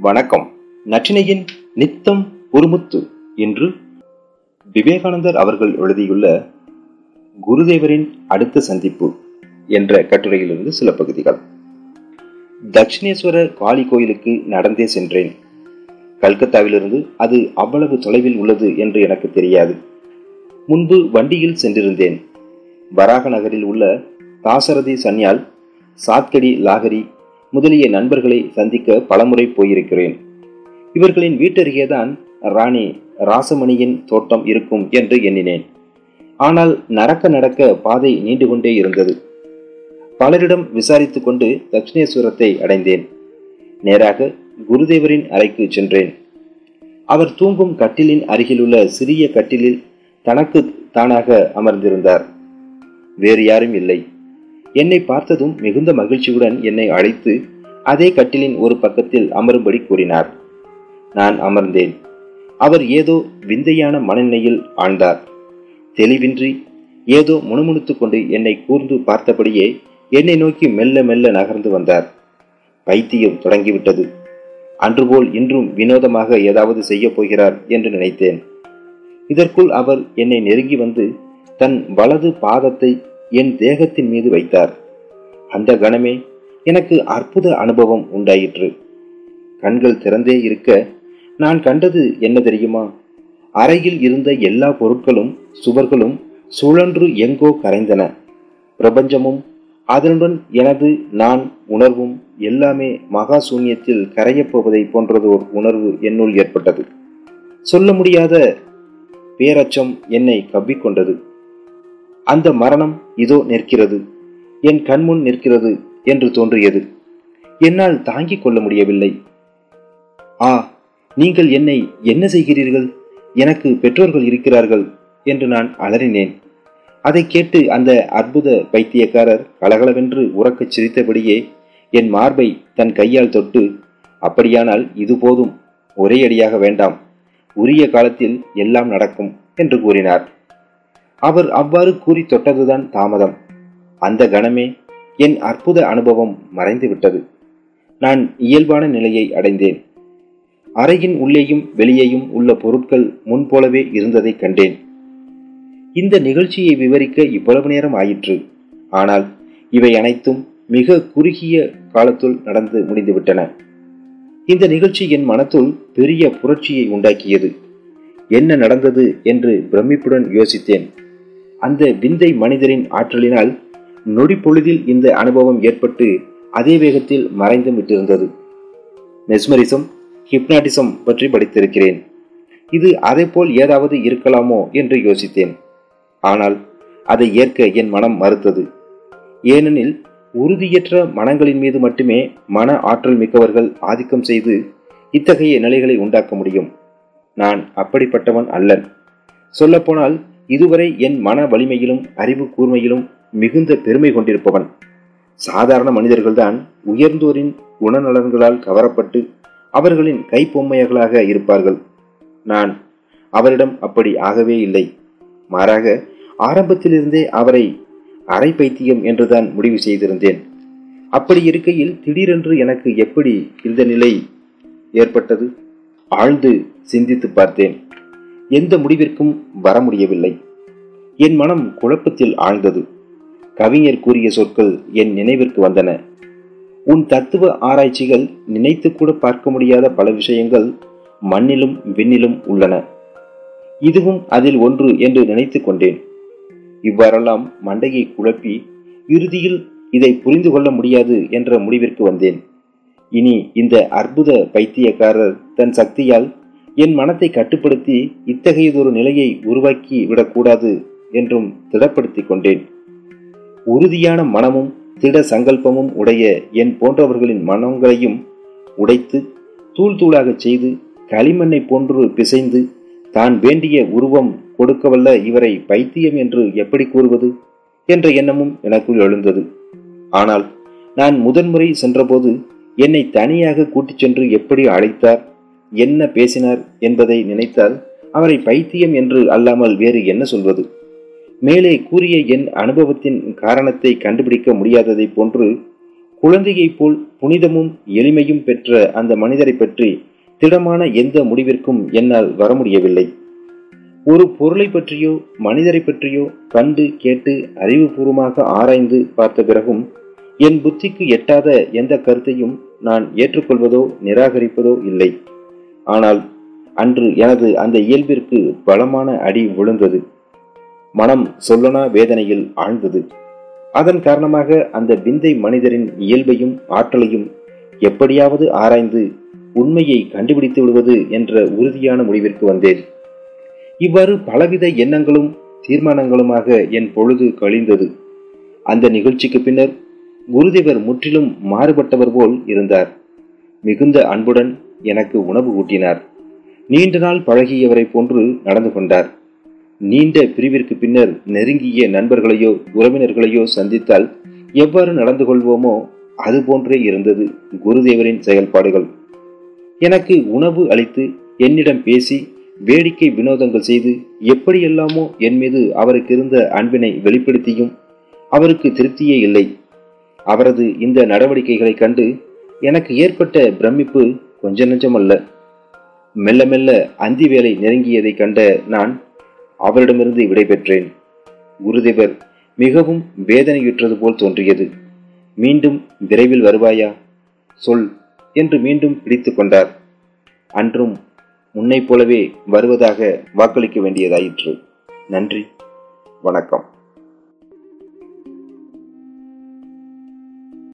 வணக்கம். நற்றினையின் நித்தம் ஒருமுத்து என்று விவேகானந்தர் அவர்கள் எழுதியுள்ள குருதேவரின் அடுத்த சந்திப்பு என்ற கட்டுரையிலிருந்து சில பகுதிகள். தட்சிணேஸ்வர காளி கோயிலுக்கு நடந்தே சென்றேன். கல்கத்தாவிலிருந்து அது அவ்வளவு தொலைவில் உள்ளது என்று எனக்கு தெரியாது. முன்பு வண்டியில் சென்றிருந்தேன். வராக நகரில் உள்ள தாசரதி சன்யால் சாத்கடி லாகரி முதலிய நண்பர்களை சந்திக்க பலமுறை போயிருக்கிறேன். இவர்களின் வீட்டருகேதான் ராணி ராசமணியின் தோட்டம் இருக்கும் என்று எண்ணினேன். ஆனால் நடக்க நடக்க பாதை நீண்டு கொண்டே இருந்தது. பலரிடம் விசாரித்து கொண்டு தட்சிணேஸ்வரத்தை அடைந்தேன். நேராக குருதேவரின் அறைக்கு சென்றேன். அவர் தூங்கும் கட்டிலின் அருகிலுள்ள சிறிய கட்டிலில் தனக்கு தானாக அமர்ந்திருந்தார். வேறு யாரும் இல்லை. என்னை பார்த்ததும் மிகுந்த மகிழ்ச்சியுடன் என்னை அழைத்து அதே கட்டிலின் ஒரு பக்கத்தில் அமரும்படி கூறினார். நான் அமர்ந்தேன். அவர் ஏதோ விந்தையான மனநிலையில் ஆழ்ந்தார். தெளிவின்றி ஏதோ முணுமுணுத்து கொண்டு என்னை கூர்ந்து பார்த்தபடியே என்னை நோக்கி மெல்ல மெல்ல நகர்ந்து வந்தார். பைத்தியம் தொடங்கிவிட்டது. அன்றுபோல் இன்றும் வினோதமாக ஏதாவது செய்யப் போகிறார் என்று நினைத்தேன். இதற்குள் அவர் என்னை நெருங்கி வந்து தன் வலது பாதத்தை என் தேகத்தின் மீது வைத்தார். அந்த கணமே எனக்கு அற்புத அனுபவம் உண்டாயிற்று. கண்கள் திறந்தே இருக்க நான் கண்டது என்ன தெரியுமா? அறையில் இருந்த எல்லா பொருட்களும் சுவர்களும் சுழன்று எங்கோ கரைந்தன. பிரபஞ்சமும் அதனுடன் எனது நான் உணர்வும் எல்லாமே மகா சூன்யத்தில் கரையப் போவதை போன்றதோர் உணர்வு என்னுள் ஏற்பட்டது. சொல்ல முடியாத பேரச்சம் என்னை கவ்விக்கொண்டது அந்த மரணம் இதோ நிற்கிறது. என் கண்முன் நிற்கிறது என்று தோன்றியது. என்னால் தாங்கிக் கொள்ள முடியவில்லை. ஆ நீங்கள் என்னை என்ன செய்கிறீர்கள்? எனக்கு பெற்றோர்கள் இருக்கிறார்கள் என்று நான் அலறினேன். அதை கேட்டு அந்த அற்புத பைத்தியக்காரர் கலகலவென்று உறக்கச் சிரித்தபடியே என் மார்பை தன் கையால் தொட்டு அப்படியானால் இது போதும் ஒரே அடியாக வேண்டாம். உரிய காலத்தில் எல்லாம் நடக்கும் என்று கூறினார். அவர் அவ்வாறு கூறி தொட்டதுதான் தாமதம். அந்த கணமே என் அற்புத அனுபவம் மறைந்துவிட்டது. நான் இயல்பான நிலையை அடைந்தேன். அறையின் உள்ளேயும் வெளியேயும் உள்ள பொருட்கள் முன்போலவே இருந்ததை கண்டேன். இந்த நிகழ்ச்சியை விவரிக்க இவ்வளவு நேரம் ஆயிற்று. ஆனால் இவை அனைத்தும் மிக குறுகிய காலத்துள் நடந்து முடிந்துவிட்டன. இந்த நிகழ்ச்சி என் மனத்துள் பெரிய புரட்சியை உண்டாக்கியது. என்ன நடந்தது என்று பிரமிப்புடன் யோசித்தேன். அந்த விந்தை மனிதரின் ஆற்றலினால் நொடி பொழுதில் இந்த அனுபவம் ஏற்பட்டு அதே வேகத்தில் மறைந்தும் விட்டிருந்தது. மெஸ்மரிசம் ஹிப்னாட்டிசம் பற்றி படித்திருக்கிறேன். இது அதை போல் ஏதாவது இருக்கலாமோ என்று யோசித்தேன். ஆனால் அதை ஏற்க என் மனம் மறுத்தது. ஏனெனில் உறுதியற்ற மனங்களின் மீது மட்டுமே மன ஆற்றல் மிக்கவர்கள் ஆதிக்கம் செய்து இத்தகைய நிலைகளை உண்டாக்க முடியும். நான் அப்படிப்பட்டவன் அல்லன். சொல்லப்போனால் இதுவரை என் மன வலிமையிலும் அறிவு கூர்மையிலும் மிகுந்த பெருமை கொண்டிருப்பவன். சாதாரண மனிதர்கள்தான் உயர்ந்தோரின் குணநலன்களால் கவரப்பட்டு அவர்களின் கைப்பொம்மையர்களாக இருப்பார்கள். நான் அவரிடம் அப்படி ஆகவே இல்லை. மாறாக ஆரம்பத்திலிருந்தே அவரை அரை பைத்தியம் என்றுதான் முடிவு செய்திருந்தேன். அப்படி இருக்கையில் திடீரென்று எனக்கு எப்படி இந்த நிலை ஏற்பட்டது? ஆழ்ந்து சிந்தித்து பார்த்தேன். எந்த முடிவிற்கும் வர முடியவில்லை. என் மனம் குழப்பத்தில் ஆழ்ந்தது. கவிஞர் கூறிய சொற்கள் என் நினைவிற்கு வந்தன. உன் தத்துவ ஆராய்ச்சிகள் நினைத்து கூட பார்க்க முடியாத பல விஷயங்கள் மண்ணிலும் விண்ணிலும் உள்ளன. இதுவும் அதில் ஒன்று என்று நினைத்து கொண்டேன். இவ்வாறெல்லாம் மண்டையை குழப்பி இறுதியில் இதை புரிந்து கொள்ள முடியாது என்ற முடிவிற்கு வந்தேன். இனி இந்த அற்புத பைத்தியக்காரர் தன் சக்தியால் என் மனத்தை கட்டுப்படுத்தி இத்தகையதொரு நிலையை உருவாக்கி விடக்கூடாது என்றும் திடப்படுத்திக் கொண்டேன். உறுதியான மனமும் திட சங்கல்பமும் உடைய என் போன்றவர்களின் மனங்களையும் உடைத்து தூள் தூளாகச் செய்து களிமண்ணை போன்று பிசைந்து தான் வேண்டிய உருவம் கொடுக்கவல்ல இவரை பைத்தியம் என்று எப்படி கூறுவது? என்ற எண்ணமும் எனக்குள் எழுந்தது. ஆனால் நான் முதன்முறை சென்றபோது என்னை தனியாக கூட்டிச் சென்று எப்படி அழைத்தார் என்ன பேசினார் என்பதை நினைத்தால் அவரை பைத்தியம் என்று அல்லாமல் வேறு என்ன சொல்வது? மேலே கூறிய என் அனுபவத்தின் காரணத்தை கண்டுபிடிக்க முடியாததை போன்று குழந்தையைப் போல் புனிதமும் எளிமையும் பெற்ற அந்த மனிதரை பற்றி திடமான எந்த முடிவிற்கும் என்னால் வர முடியவில்லை. ஒரு பொருளை பற்றியோ மனிதரை பற்றியோ கண்டு கேட்டு அறிவுபூர்வமாக ஆராய்ந்து பார்த்த பிறகும் என் புத்திக்கு எட்டாத எந்த கருத்தையும் நான் ஏற்றுக்கொள்வதோ நிராகரிப்பதோ இல்லை. ஆனால் அன்று எனது அந்த இயல்பிற்கு பலமான அடி விழுந்தது. மனம் சொல்லனா வேதனையில் ஆழ்ந்தது. அதன் காரணமாக அந்த விந்தை மனிதரின் இயல்பையும் ஆற்றலையும் எப்படியாவது ஆராய்ந்து உண்மையை கண்டுபிடித்து விடுவது என்ற உறுதியான முடிவிற்கு வந்தேன். இவ்வாறு பலவித எண்ணங்களும் தீர்மானங்களுமாக என் பொழுது கழிந்தது. அந்த நிகழ்ச்சிக்கு பின்னர் குருதேவர் முற்றிலும் மாறுபட்டவர் போல் இருந்தார். மிகுந்த அன்புடன் எனக்கு உணவு ஊட்டினார். நீண்ட நாள் பழகியவரை போன்று நடந்து கொண்டார். நீண்ட பிரிவிற்கு பின்னர் நெருங்கிய நண்பர்களையோ உறவினர்களையோ சந்தித்தால் எவ்வாறு நடந்து கொள்வோமோ அது போன்றே இருந்தது குருதேவரின் செயல்பாடுகள். எனக்கு உணவு அளித்து என்னிடம் பேசி வேடிக்கை வினோதங்கள் செய்து எப்படியெல்லாமோ என் மீது அவருக்கு இருந்த அன்பினை வெளிப்படுத்தியும் அவருக்கு திருப்தியே இல்லை. அவரது இந்த நடவடிக்கைகளை கண்டு எனக்கு ஏற்பட்ட பிரமிப்பு கொஞ்ச நெஞ்சமல்ல. மெல்ல மெல்ல அந்தி வேலை நெருங்கியதை கண்ட நான் அவரிடமிருந்து விடைபெற்றேன் குருதேவர் மிகவும் வேதனையுற்றது போல் தோன்றியது. மீண்டும் விரைவில் வருவாயா? சொல் என்று மீண்டும் பிடித்து கொண்டார். அன்றும் முன்னைப் போலவே வருவதாக வாக்களிக்க வேண்டியதாயிற்று. நன்றி. வணக்கம்.